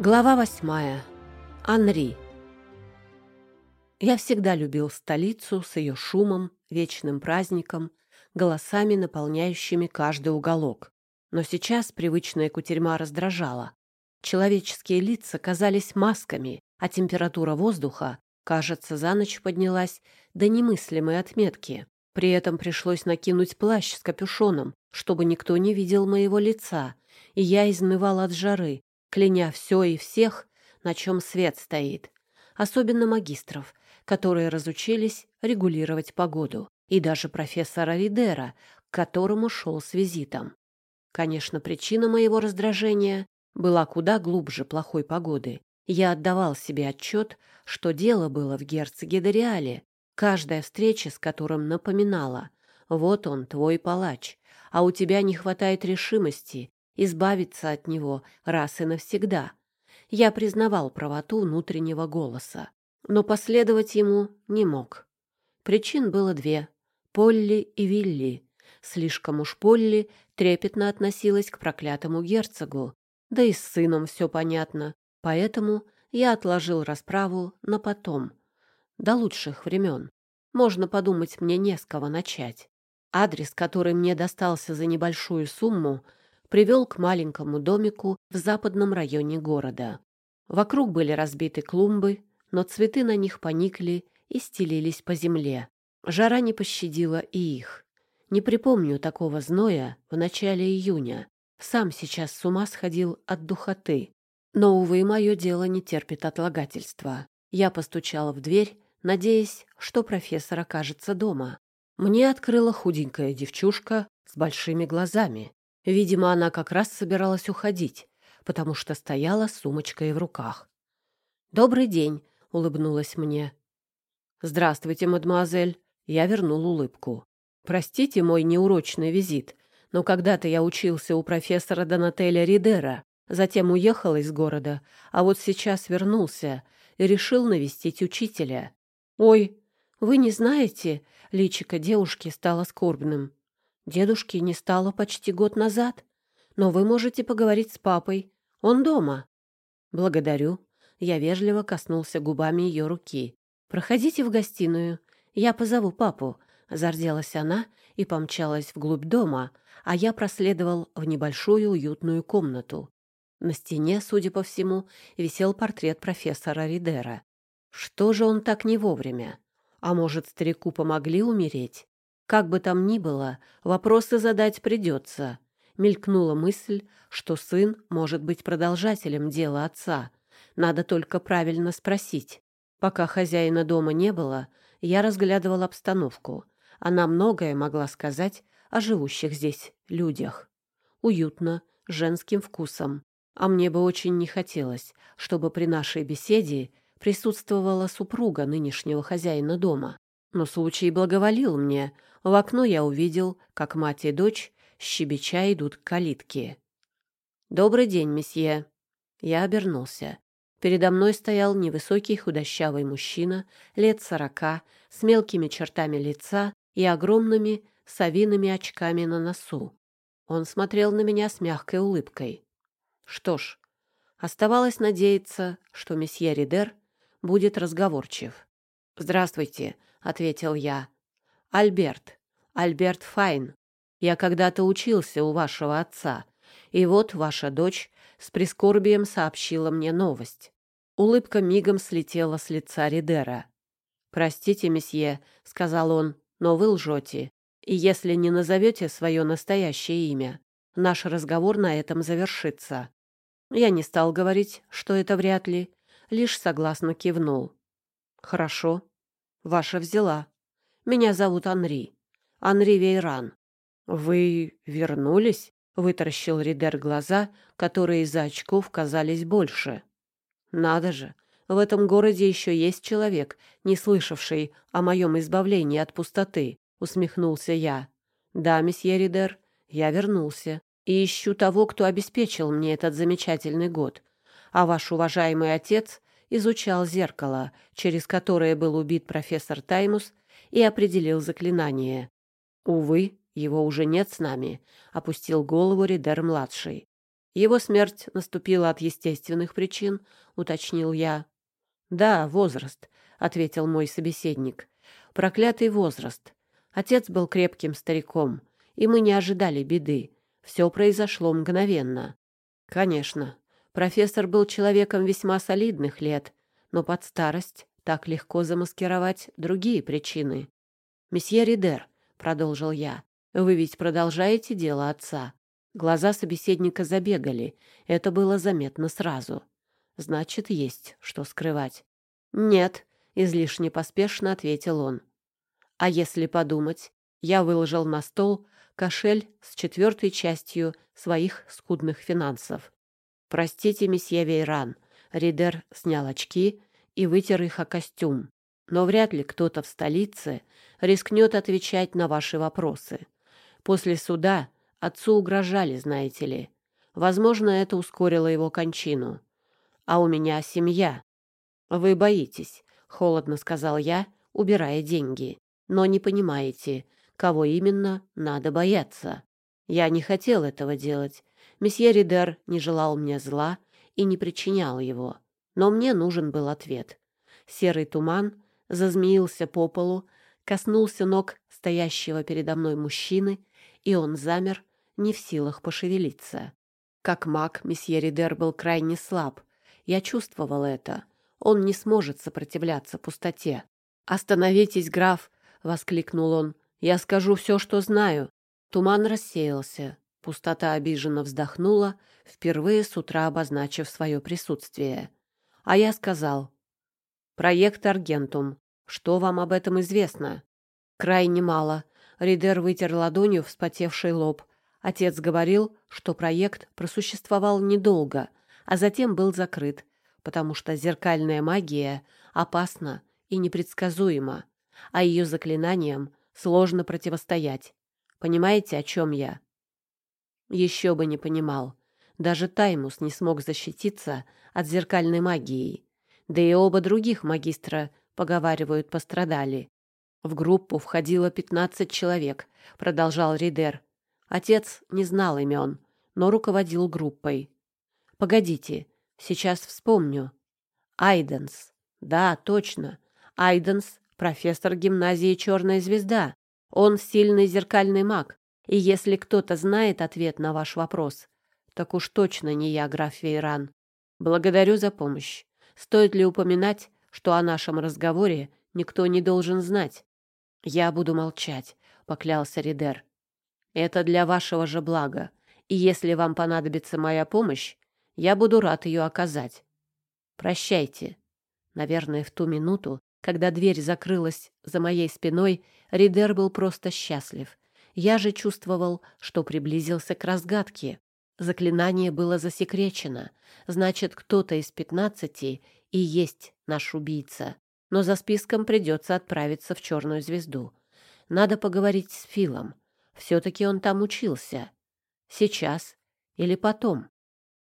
Глава восьмая. Анри. Я всегда любил столицу с ее шумом, вечным праздником, голосами, наполняющими каждый уголок. Но сейчас привычная кутерьма раздражала. Человеческие лица казались масками, а температура воздуха, кажется, за ночь поднялась до немыслимой отметки. При этом пришлось накинуть плащ с капюшоном, чтобы никто не видел моего лица, и я изнывал от жары, кляня все и всех, на чем свет стоит, особенно магистров, которые разучились регулировать погоду, и даже профессора Ридера, к которому шел с визитом. Конечно, причина моего раздражения была куда глубже плохой погоды. Я отдавал себе отчет, что дело было в герцоге Дориале, каждая встреча с которым напоминала «Вот он, твой палач, а у тебя не хватает решимости избавиться от него раз и навсегда. Я признавал правоту внутреннего голоса, но последовать ему не мог. Причин было две — Полли и Вилли. Слишком уж Полли трепетно относилась к проклятому герцогу, да и с сыном все понятно, поэтому я отложил расправу на потом, до лучших времен. Можно подумать, мне не с кого начать. Адрес, который мне достался за небольшую сумму, привел к маленькому домику в западном районе города. Вокруг были разбиты клумбы, но цветы на них поникли и стелились по земле. Жара не пощадила и их. Не припомню такого зноя в начале июня. Сам сейчас с ума сходил от духоты. Но, увы, мое дело не терпит отлагательства. Я постучала в дверь, надеясь, что профессор окажется дома. Мне открыла худенькая девчушка с большими глазами. Видимо, она как раз собиралась уходить, потому что стояла с сумочкой в руках. «Добрый день», — улыбнулась мне. «Здравствуйте, мадемуазель». Я вернул улыбку. «Простите мой неурочный визит, но когда-то я учился у профессора Донателя Ридера, затем уехал из города, а вот сейчас вернулся и решил навестить учителя. Ой, вы не знаете?» Личико девушки стало скорбным. Дедушки не стало почти год назад, но вы можете поговорить с папой. Он дома. Благодарю. Я вежливо коснулся губами ее руки. Проходите в гостиную. Я позову папу. Зарделась она и помчалась вглубь дома, а я проследовал в небольшую уютную комнату. На стене, судя по всему, висел портрет профессора Ридера. Что же он так не вовремя? А может, старику помогли умереть? Как бы там ни было, вопросы задать придется. Мелькнула мысль, что сын может быть продолжателем дела отца. Надо только правильно спросить. Пока хозяина дома не было, я разглядывал обстановку. Она многое могла сказать о живущих здесь людях. Уютно, женским вкусом. А мне бы очень не хотелось, чтобы при нашей беседе присутствовала супруга нынешнего хозяина дома. Но случай благоволил мне. В окно я увидел, как мать и дочь щебеча идут к калитке. «Добрый день, месье!» Я обернулся. Передо мной стоял невысокий худощавый мужчина, лет сорока, с мелкими чертами лица и огромными совиными очками на носу. Он смотрел на меня с мягкой улыбкой. Что ж, оставалось надеяться, что месье Ридер будет разговорчив. «Здравствуйте», — ответил я. «Альберт. Альберт Файн. Я когда-то учился у вашего отца, и вот ваша дочь с прискорбием сообщила мне новость». Улыбка мигом слетела с лица Ридера. «Простите, месье», — сказал он, — «но вы лжете. И если не назовете свое настоящее имя, наш разговор на этом завершится». Я не стал говорить, что это вряд ли, лишь согласно кивнул. «Хорошо. Ваша взяла. Меня зовут Анри. Анри Вейран. Вы вернулись? Вытаращил Ридер глаза, которые из-за очков казались больше. Надо же, в этом городе еще есть человек, не слышавший о моем избавлении от пустоты, усмехнулся я. Да, месье Ридер, я вернулся и ищу того, кто обеспечил мне этот замечательный год. А ваш уважаемый отец изучал зеркало, через которое был убит профессор Таймус, и определил заклинание. Увы, его уже нет с нами, опустил голову Ридер-младший. Его смерть наступила от естественных причин, уточнил я. Да, возраст, ответил мой собеседник. Проклятый возраст. Отец был крепким стариком, и мы не ожидали беды. Все произошло мгновенно. Конечно, профессор был человеком весьма солидных лет, но под старость так легко замаскировать другие причины. «Месье Ридер», — продолжил я, — «вы ведь продолжаете дело отца?» Глаза собеседника забегали, это было заметно сразу. Значит, есть что скрывать. «Нет», — излишне поспешно ответил он. «А если подумать, я выложил на стол кошель с четвертой частью своих скудных финансов. «Простите, месье Вейран», — Ридер снял очки и вытер их о костюм. «Но вряд ли кто-то в столице рискнет отвечать на ваши вопросы. После суда отцу угрожали, знаете ли. Возможно, это ускорило его кончину. А у меня семья. Вы боитесь, — холодно сказал я, убирая деньги. Но не понимаете, кого именно надо бояться. Я не хотел этого делать. Месье Ридер не желал мне зла и не причинял его. Но мне нужен был ответ. Серый туман зазмеился по полу, коснулся ног стоящего передо мной мужчины, и он замер, не в силах пошевелиться. Как маг, месье Ридер был крайне слаб. Я чувствовал это. Он не сможет сопротивляться пустоте. «Остановитесь, граф!» — воскликнул он. «Я скажу все, что знаю». Туман рассеялся. Пустота обиженно вздохнула, впервые с утра обозначив свое присутствие. А я сказал. «Проект Аргентум. Что вам об этом известно?» «Крайне мало». Ридер вытер ладонью вспотевший лоб. Отец говорил, что проект просуществовал недолго, а затем был закрыт, потому что зеркальная магия опасна и непредсказуема а ее заклинаниям сложно противостоять. Понимаете, о чем я? Еще бы не понимал. Даже Таймус не смог защититься от зеркальной магии. Да и оба других магистра, поговаривают, пострадали. В группу входило пятнадцать человек, продолжал Ридер. Отец не знал имен, но руководил группой. Погодите, сейчас вспомню. Айденс. Да, точно. Айденс профессор гимназии «Черная звезда». Он сильный зеркальный маг, и если кто-то знает ответ на ваш вопрос, так уж точно не я, граф Вейран. Благодарю за помощь. Стоит ли упоминать, что о нашем разговоре никто не должен знать? Я буду молчать, поклялся Ридер. Это для вашего же блага, и если вам понадобится моя помощь, я буду рад ее оказать. Прощайте. Наверное, в ту минуту когда дверь закрылась за моей спиной, Ридер был просто счастлив. Я же чувствовал, что приблизился к разгадке. Заклинание было засекречено. Значит, кто-то из пятнадцати и есть наш убийца. Но за списком придется отправиться в Черную звезду. Надо поговорить с Филом. Все-таки он там учился. Сейчас или потом.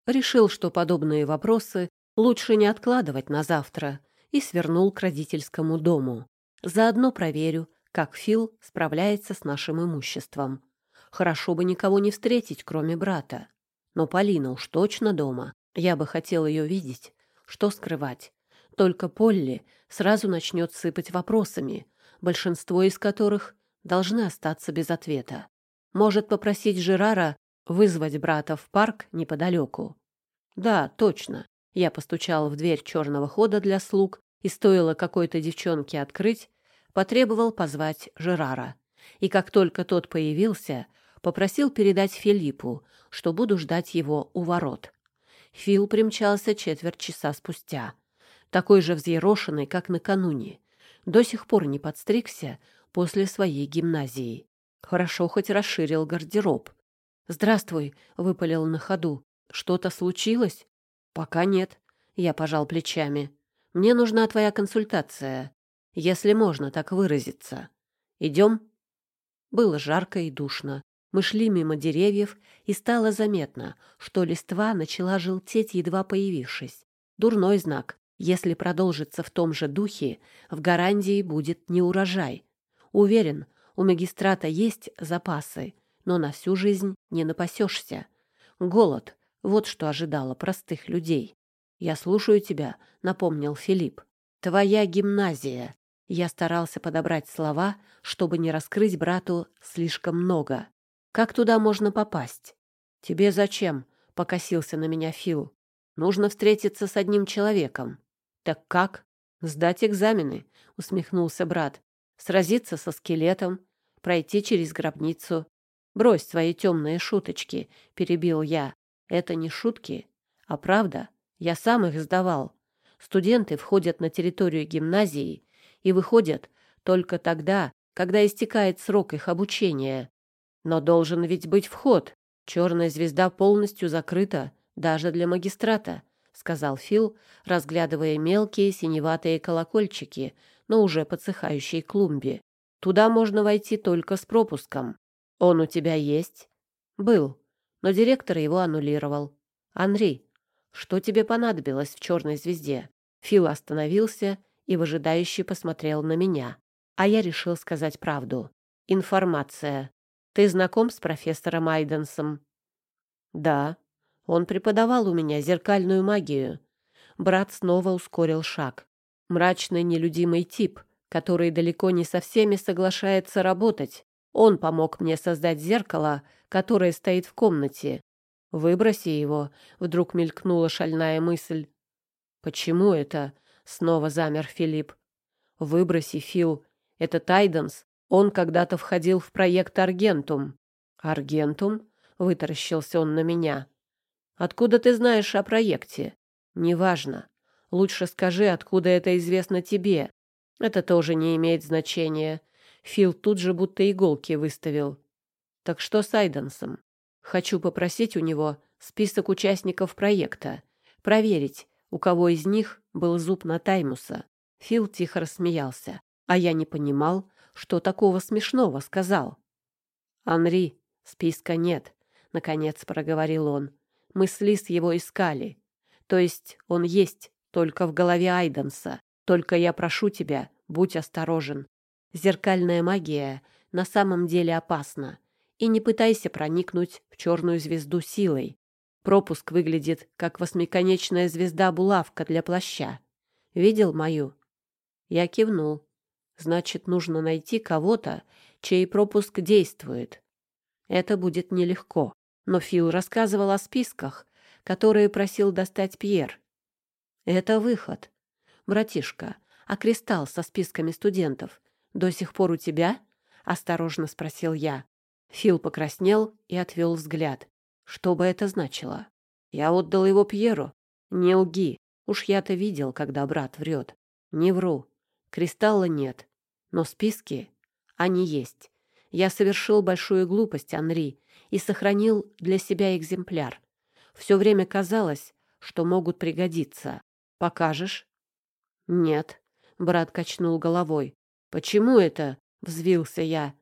Решил, что подобные вопросы лучше не откладывать на завтра и свернул к родительскому дому. Заодно проверю, как Фил справляется с нашим имуществом. Хорошо бы никого не встретить, кроме брата. Но Полина уж точно дома. Я бы хотел ее видеть. Что скрывать? Только Полли сразу начнет сыпать вопросами, большинство из которых должны остаться без ответа. Может попросить Жерара вызвать брата в парк неподалеку. Да, точно. Я постучал в дверь черного хода для слуг, и стоило какой-то девчонке открыть, потребовал позвать Жерара. И как только тот появился, попросил передать Филиппу, что буду ждать его у ворот. Фил примчался четверть часа спустя, такой же взъерошенный, как накануне. До сих пор не подстригся после своей гимназии. Хорошо хоть расширил гардероб. «Здравствуй», — выпалил на ходу. «Что-то случилось?» «Пока нет», — я пожал плечами. «Мне нужна твоя консультация, если можно так выразиться. Идем?» Было жарко и душно. Мы шли мимо деревьев, и стало заметно, что листва начала желтеть, едва появившись. Дурной знак. Если продолжится в том же духе, в Гарандии будет неурожай. Уверен, у магистрата есть запасы, но на всю жизнь не напасешься. Голод Вот что ожидало простых людей. «Я слушаю тебя», — напомнил Филипп. «Твоя гимназия». Я старался подобрать слова, чтобы не раскрыть брату слишком много. «Как туда можно попасть?» «Тебе зачем?» — покосился на меня Фил. «Нужно встретиться с одним человеком». «Так как?» «Сдать экзамены», — усмехнулся брат. «Сразиться со скелетом, пройти через гробницу». «Брось свои темные шуточки», — перебил я. «Это не шутки, а правда. Я сам их сдавал. Студенты входят на территорию гимназии и выходят только тогда, когда истекает срок их обучения. Но должен ведь быть вход. Черная звезда полностью закрыта даже для магистрата, сказал Фил, разглядывая мелкие синеватые колокольчики на уже подсыхающей клумбе. Туда можно войти только с пропуском. Он у тебя есть? Был, но директор его аннулировал. Анри, что тебе понадобилось в черной звезде? Фил остановился и выжидающе посмотрел на меня. А я решил сказать правду. Информация. Ты знаком с профессором Айденсом? Да. Он преподавал у меня зеркальную магию. Брат снова ускорил шаг. Мрачный, нелюдимый тип, который далеко не со всеми соглашается работать. Он помог мне создать зеркало, которое стоит в комнате. Выброси его, вдруг мелькнула шальная мысль. Почему это? Снова замер Филипп. Выброси, Фил. Это Тайденс. Он когда-то входил в проект Аргентум. Аргентум? Вытаращился он на меня. Откуда ты знаешь о проекте? Неважно. Лучше скажи, откуда это известно тебе. Это тоже не имеет значения. Фил тут же будто иголки выставил. Так что с Айденсом? Хочу попросить у него список участников проекта, проверить, у кого из них был зуб на Таймуса. Фил тихо рассмеялся, а я не понимал, что такого смешного сказал. «Анри, списка нет», — наконец проговорил он. «Мы с Лис его искали. То есть он есть только в голове Айденса. Только я прошу тебя, будь осторожен. Зеркальная магия на самом деле опасна и не пытайся проникнуть в черную звезду силой. Пропуск выглядит, как восьмиконечная звезда-булавка для плаща. Видел мою? Я кивнул. Значит, нужно найти кого-то, чей пропуск действует. Это будет нелегко. Но Фил рассказывал о списках, которые просил достать Пьер. Это выход. Братишка, а кристалл со списками студентов до сих пор у тебя? Осторожно спросил я. Фил покраснел и отвел взгляд. Что бы это значило? Я отдал его Пьеру. Не лги. Уж я-то видел, когда брат врет. Не вру. Кристалла нет. Но списки, они есть. Я совершил большую глупость, Анри, и сохранил для себя экземпляр. Все время казалось, что могут пригодиться. Покажешь? Нет. Брат качнул головой. Почему это? Взвился я.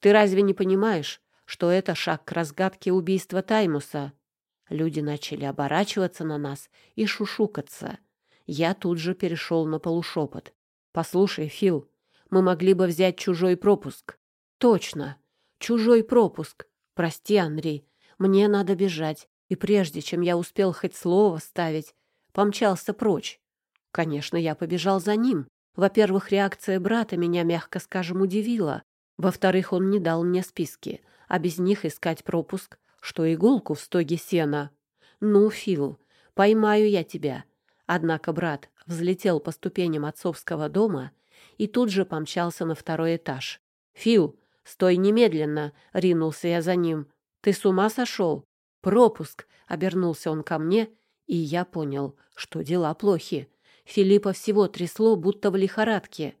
Ты разве не понимаешь, что это шаг к разгадке убийства Таймуса? Люди начали оборачиваться на нас и шушукаться. Я тут же перешел на полушепот. «Послушай, Фил, мы могли бы взять чужой пропуск». «Точно, чужой пропуск. Прости, Андрей, мне надо бежать, и прежде чем я успел хоть слово ставить, помчался прочь. Конечно, я побежал за ним. Во-первых, реакция брата меня, мягко скажем, удивила. Во-вторых, он не дал мне списки, а без них искать пропуск, что иголку в стоге сена. Ну, Фил, поймаю я тебя. Однако брат взлетел по ступеням отцовского дома и тут же помчался на второй этаж. «Фил, стой немедленно!» — ринулся я за ним. «Ты с ума сошел?» «Пропуск!» — обернулся он ко мне, и я понял, что дела плохи. Филиппа всего трясло, будто в лихорадке.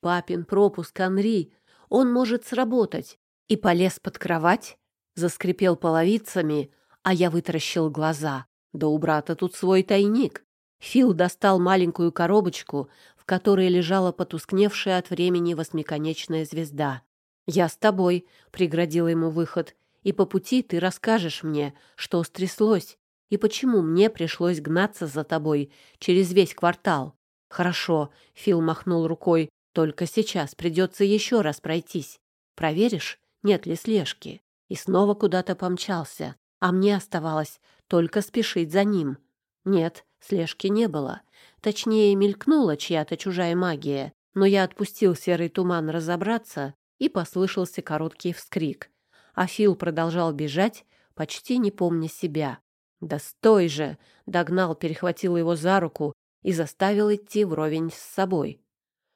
«Папин пропуск, Анри! он может сработать. И полез под кровать, заскрипел половицами, а я вытаращил глаза. Да у брата тут свой тайник. Фил достал маленькую коробочку, в которой лежала потускневшая от времени восьмиконечная звезда. «Я с тобой», — преградила ему выход, «и по пути ты расскажешь мне, что стряслось, и почему мне пришлось гнаться за тобой через весь квартал». «Хорошо», — Фил махнул рукой, только сейчас придется еще раз пройтись. Проверишь, нет ли слежки. И снова куда-то помчался. а мне оставалось только спешить за ним. Нет, слежки не было. Точнее, мелькнула чья-то чужая магия, но я отпустил серый туман разобраться, и послышался короткий вскрик. А Фил продолжал бежать, почти не помня себя. «Да стой же!» — догнал, перехватил его за руку и заставил идти вровень с собой.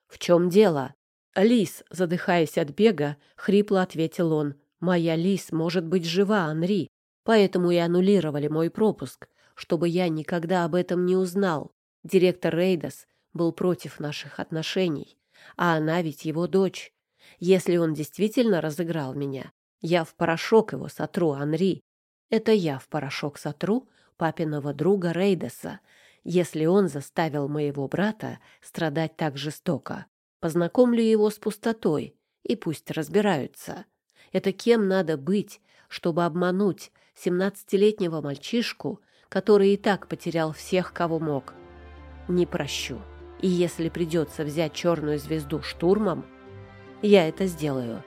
«В чем дело?» «Лис», задыхаясь от бега, хрипло ответил он. «Моя лис может быть жива, Анри, поэтому и аннулировали мой пропуск, чтобы я никогда об этом не узнал. Директор Рейдас был против наших отношений, а она ведь его дочь. Если он действительно разыграл меня, я в порошок его сотру, Анри. Это я в порошок сотру папиного друга Рейдаса, если он заставил моего брата страдать так жестоко. Познакомлю его с пустотой, и пусть разбираются. Это кем надо быть, чтобы обмануть семнадцатилетнего мальчишку, который и так потерял всех, кого мог? Не прощу. И если придется взять черную звезду штурмом, я это сделаю.